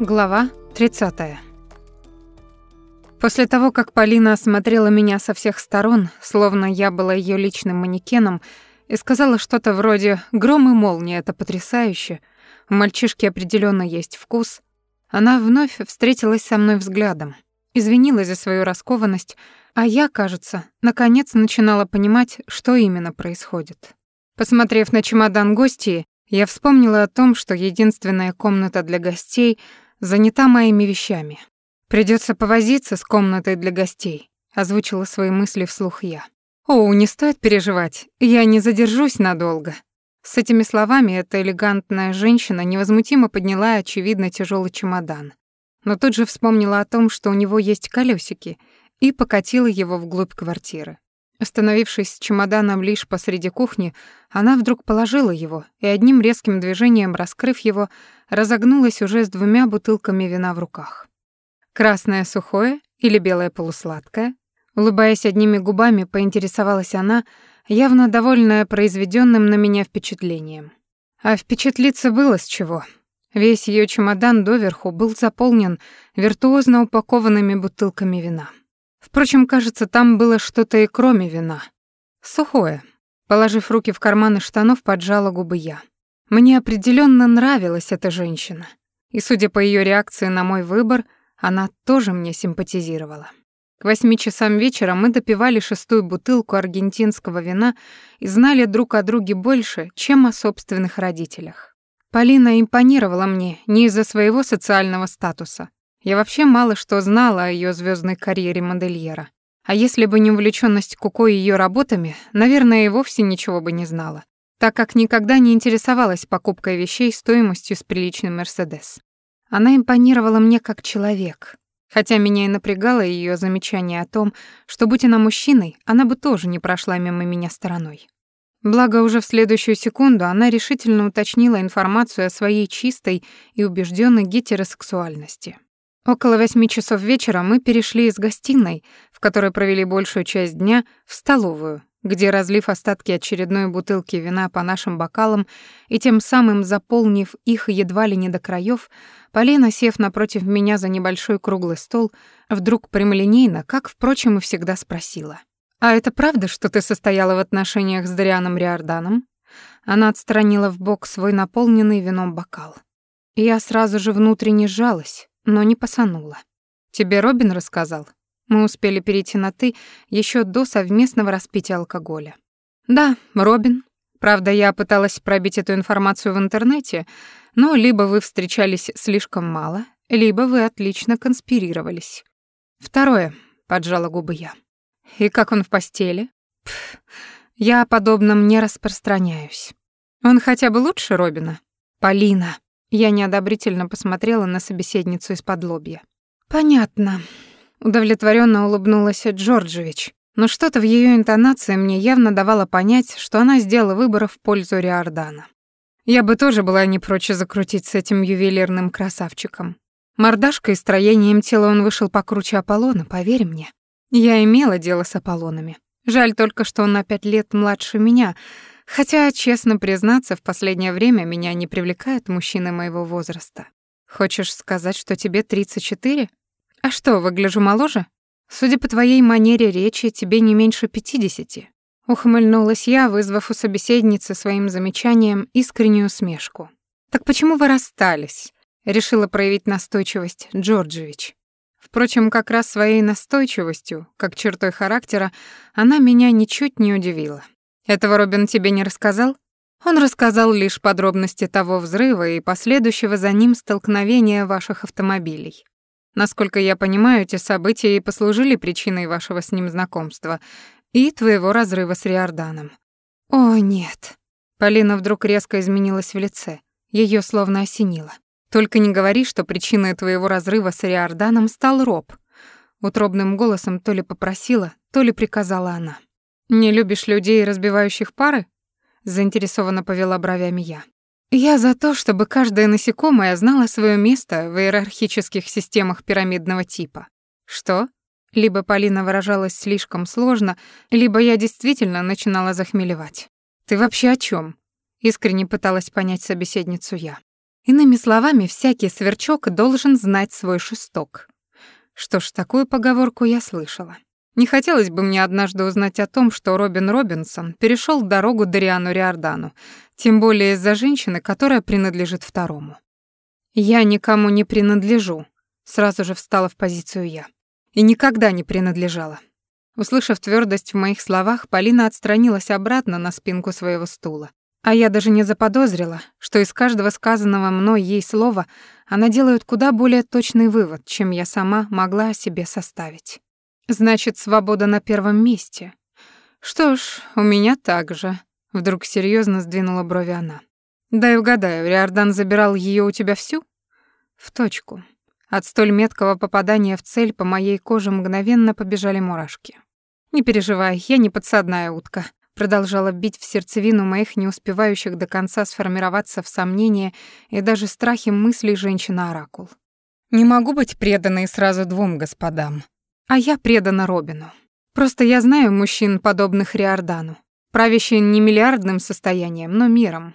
Глава 30. После того, как Полина осмотрела меня со всех сторон, словно я была ее личным манекеном, и сказала что-то вроде «гром и молния — это потрясающе», у мальчишки определенно есть вкус, она вновь встретилась со мной взглядом, извинилась за свою раскованность, а я, кажется, наконец начинала понимать, что именно происходит. Посмотрев на чемодан гостей, я вспомнила о том, что единственная комната для гостей — занята моими вещами. Придется повозиться с комнатой для гостей, озвучила свои мысли вслух я. О, не стоит переживать, я не задержусь надолго. С этими словами эта элегантная женщина невозмутимо подняла очевидно тяжелый чемодан. Но тут же вспомнила о том, что у него есть колесики, и покатила его вглубь квартиры. Остановившись с чемоданом лишь посреди кухни, она вдруг положила его и одним резким движением, раскрыв его, разогнулась уже с двумя бутылками вина в руках. Красное сухое или белое полусладкое? Улыбаясь одними губами, поинтересовалась она, явно довольная произведенным на меня впечатлением. А впечатлиться было с чего. Весь ее чемодан доверху был заполнен виртуозно упакованными бутылками вина. Впрочем, кажется, там было что-то и кроме вина. Сухое. Положив руки в карманы штанов, поджала губы я. Мне определенно нравилась эта женщина. И, судя по ее реакции на мой выбор, она тоже мне симпатизировала. К восьми часам вечера мы допивали шестую бутылку аргентинского вина и знали друг о друге больше, чем о собственных родителях. Полина импонировала мне не из-за своего социального статуса, я вообще мало что знала о ее звездной карьере модельера. А если бы не увлеченность Куко и ее работами, наверное, и вовсе ничего бы не знала, так как никогда не интересовалась покупкой вещей стоимостью с приличным Мерседес. Она импонировала мне как человек, хотя меня и напрягало ее замечание о том, что, будь она мужчиной, она бы тоже не прошла мимо меня стороной. Благо, уже в следующую секунду она решительно уточнила информацию о своей чистой и убежденной гетеросексуальности. Около восьми часов вечера мы перешли из гостиной, в которой провели большую часть дня, в столовую, где, разлив остатки очередной бутылки вина по нашим бокалам и тем самым заполнив их едва ли не до краев, Полина, сев напротив меня за небольшой круглый стол, вдруг прямолинейно, как, впрочем, и всегда спросила. «А это правда, что ты состояла в отношениях с Дарианом Риорданом?» Она отстранила в бок свой наполненный вином бокал. Я сразу же внутренне сжалась, но не посанула. «Тебе Робин рассказал?» Мы успели перейти на «ты» еще до совместного распития алкоголя. «Да, Робин. Правда, я пыталась пробить эту информацию в интернете, но либо вы встречались слишком мало, либо вы отлично конспирировались. Второе, — поджала губы я. И как он в постели? Пф, я о подобном не распространяюсь. Он хотя бы лучше Робина? Полина. Я неодобрительно посмотрела на собеседницу из-под лобья. «Понятно», — удовлетворенно улыбнулась Джорджевич, но что-то в ее интонации мне явно давало понять, что она сделала выбор в пользу Риордана. Я бы тоже была не прочь закрутить с этим ювелирным красавчиком. Мордашкой и строением тела он вышел покруче Аполлона, поверь мне. Я имела дело с Аполлонами. Жаль только, что он на пять лет младше меня, Хотя, честно признаться, в последнее время меня не привлекают мужчины моего возраста. Хочешь сказать, что тебе 34? А что, выгляжу моложе? Судя по твоей манере речи, тебе не меньше 50. Ухмыльнулась я, вызвав у собеседницы своим замечанием искреннюю усмешку. Так почему вы расстались? Решила проявить настойчивость Джорджевич. Впрочем, как раз своей настойчивостью, как чертой характера, она меня ничуть не удивила. Этого Робин тебе не рассказал? Он рассказал лишь подробности того взрыва и последующего за ним столкновения ваших автомобилей. Насколько я понимаю, эти события и послужили причиной вашего с ним знакомства и твоего разрыва с Риорданом. О, нет. Полина вдруг резко изменилась в лице. Ее словно осенило. Только не говори, что причиной твоего разрыва с Риорданом стал Роб. Утробным голосом то ли попросила, то ли приказала она. «Не любишь людей, разбивающих пары?» Заинтересованно повела бровями я. «Я за то, чтобы каждое насекомое знало свое место в иерархических системах пирамидного типа. Что? Либо Полина выражалась слишком сложно, либо я действительно начинала захмелевать. Ты вообще о чем? Искренне пыталась понять собеседницу я. Иными словами, всякий сверчок должен знать свой шесток. Что ж, такую поговорку я слышала. Не хотелось бы мне однажды узнать о том, что Робин Робинсон перешел дорогу Дариану Риордану, тем более из-за женщины, которая принадлежит второму. «Я никому не принадлежу», — сразу же встала в позицию я. «И никогда не принадлежала». Услышав твердость в моих словах, Полина отстранилась обратно на спинку своего стула. А я даже не заподозрила, что из каждого сказанного мной ей слова она делает куда более точный вывод, чем я сама могла о себе составить. Значит, свобода на первом месте. Что ж, у меня так же. Вдруг серьезно сдвинула брови она. Дай угадаю, Риордан забирал ее у тебя всю? В точку. От столь меткого попадания в цель по моей коже мгновенно побежали мурашки. Не переживай, я не подсадная утка, продолжала бить в сердцевину моих не успевающих до конца сформироваться в сомнения и даже страхе мыслей женщина-оракул. Не могу быть преданной сразу двум господам. А я предана Робину. Просто я знаю мужчин, подобных Риордану, правящие не миллиардным состоянием, но миром.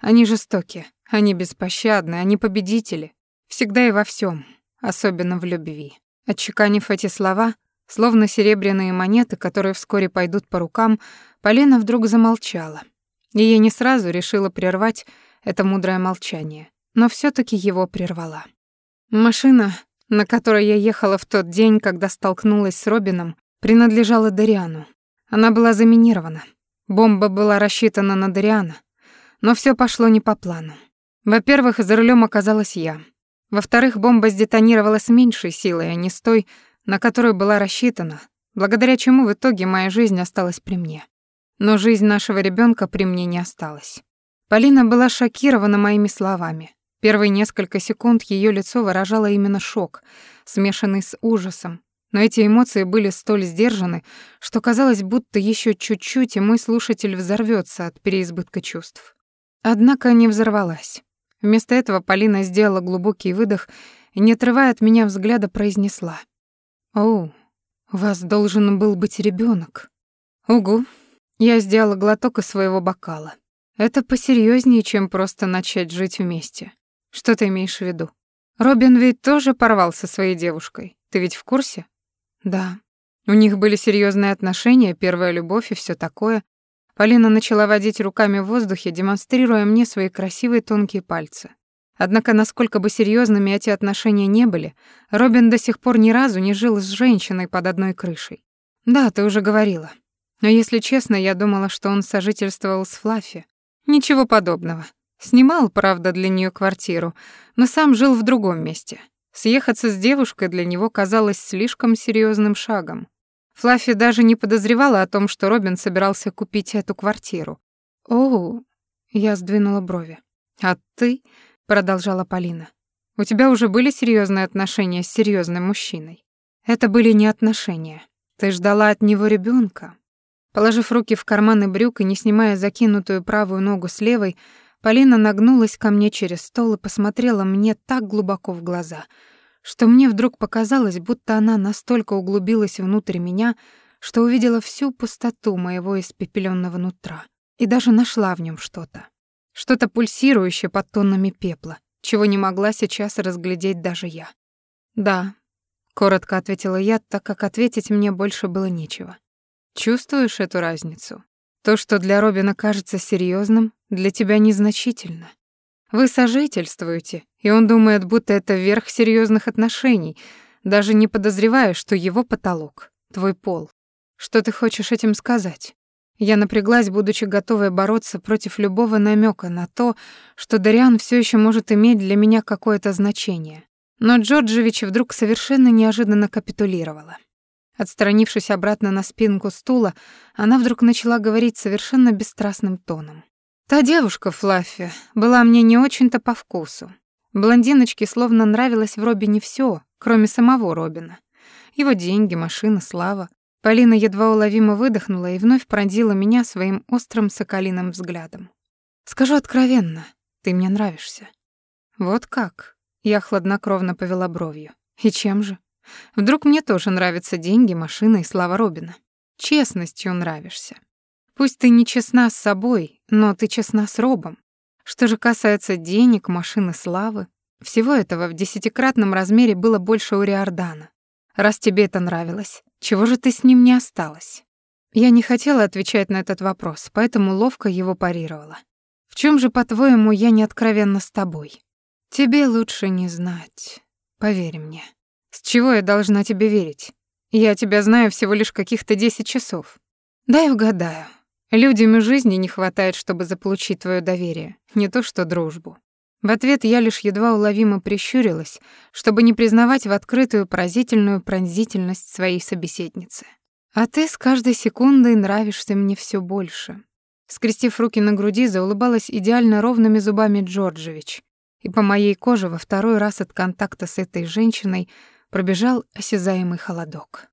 Они жестоки, они беспощадны, они победители. Всегда и во всем, особенно в любви. Отчеканив эти слова, словно серебряные монеты, которые вскоре пойдут по рукам, Полина вдруг замолчала. И я не сразу решила прервать это мудрое молчание, но все таки его прервала. Машина, на которой я ехала в тот день, когда столкнулась с Робином, принадлежала Дариану. Она была заминирована. Бомба была рассчитана на Дариана. Но все пошло не по плану. Во-первых, за рулем оказалась я. Во-вторых, бомба сдетонировала с меньшей силой, а не с той, на которую была рассчитана, благодаря чему в итоге моя жизнь осталась при мне. Но жизнь нашего ребенка при мне не осталась. Полина была шокирована моими словами. Первые несколько секунд ее лицо выражало именно шок, смешанный с ужасом. Но эти эмоции были столь сдержаны, что казалось, будто еще чуть-чуть, и мой слушатель взорвется от переизбытка чувств. Однако не взорвалась. Вместо этого Полина сделала глубокий выдох и, не отрывая от меня взгляда, произнесла. «О, у вас должен был быть ребенок. «Угу». Я сделала глоток из своего бокала. Это посерьезнее, чем просто начать жить вместе. Что ты имеешь в виду? Робин ведь тоже порвал со своей девушкой. Ты ведь в курсе? Да. У них были серьезные отношения, первая любовь и все такое. Полина начала водить руками в воздухе, демонстрируя мне свои красивые тонкие пальцы. Однако, насколько бы серьезными эти отношения не были, Робин до сих пор ни разу не жил с женщиной под одной крышей. Да, ты уже говорила. Но если честно, я думала, что он сожительствовал с Флаффи. Ничего подобного. Снимал, правда, для нее квартиру, но сам жил в другом месте. Съехаться с девушкой для него казалось слишком серьезным шагом. Флаффи даже не подозревала о том, что Робин собирался купить эту квартиру. «Оу», — я сдвинула брови. «А ты?» — продолжала Полина. «У тебя уже были серьезные отношения с серьезным мужчиной?» «Это были не отношения. Ты ждала от него ребенка. Положив руки в карманы брюк и не снимая закинутую правую ногу с левой, Полина нагнулась ко мне через стол и посмотрела мне так глубоко в глаза, что мне вдруг показалось, будто она настолько углубилась внутрь меня, что увидела всю пустоту моего испепелённого нутра и даже нашла в нем что-то. Что-то пульсирующее под тоннами пепла, чего не могла сейчас разглядеть даже я. «Да», — коротко ответила я, так как ответить мне больше было нечего. «Чувствуешь эту разницу?» То, что для Робина кажется серьезным, для тебя незначительно. Вы сожительствуете, и он думает, будто это верх серьезных отношений, даже не подозревая, что его потолок — твой пол. Что ты хочешь этим сказать? Я напряглась, будучи готовой бороться против любого намека на то, что Дариан все еще может иметь для меня какое-то значение. Но Джорджевич вдруг совершенно неожиданно капитулировала. Отстранившись обратно на спинку стула, она вдруг начала говорить совершенно бесстрастным тоном. «Та девушка, Флаффи, была мне не очень-то по вкусу. Блондиночке словно нравилось в Робине все, кроме самого Робина. Его деньги, машина, слава. Полина едва уловимо выдохнула и вновь пронзила меня своим острым соколиным взглядом. «Скажу откровенно, ты мне нравишься». «Вот как?» Я хладнокровно повела бровью. «И чем же?» Вдруг мне тоже нравятся деньги, машина и слава Робина. Честностью нравишься. Пусть ты не честна с собой, но ты честна с Робом. Что же касается денег, машины славы, всего этого в десятикратном размере было больше у Риордана. Раз тебе это нравилось, чего же ты с ним не осталась? Я не хотела отвечать на этот вопрос, поэтому ловко его парировала. В чем же, по-твоему, я не откровенна с тобой? Тебе лучше не знать. Поверь мне. С чего я должна тебе верить? Я тебя знаю всего лишь каких-то десять часов. Дай угадаю. Людям и жизни не хватает, чтобы заполучить твое доверие, не то что дружбу. В ответ я лишь едва уловимо прищурилась, чтобы не признавать в открытую поразительную пронзительность своей собеседницы. А ты с каждой секундой нравишься мне все больше. Скрестив руки на груди, заулыбалась идеально ровными зубами Джорджевич, и по моей коже во второй раз от контакта с этой женщиной пробежал осязаемый холодок.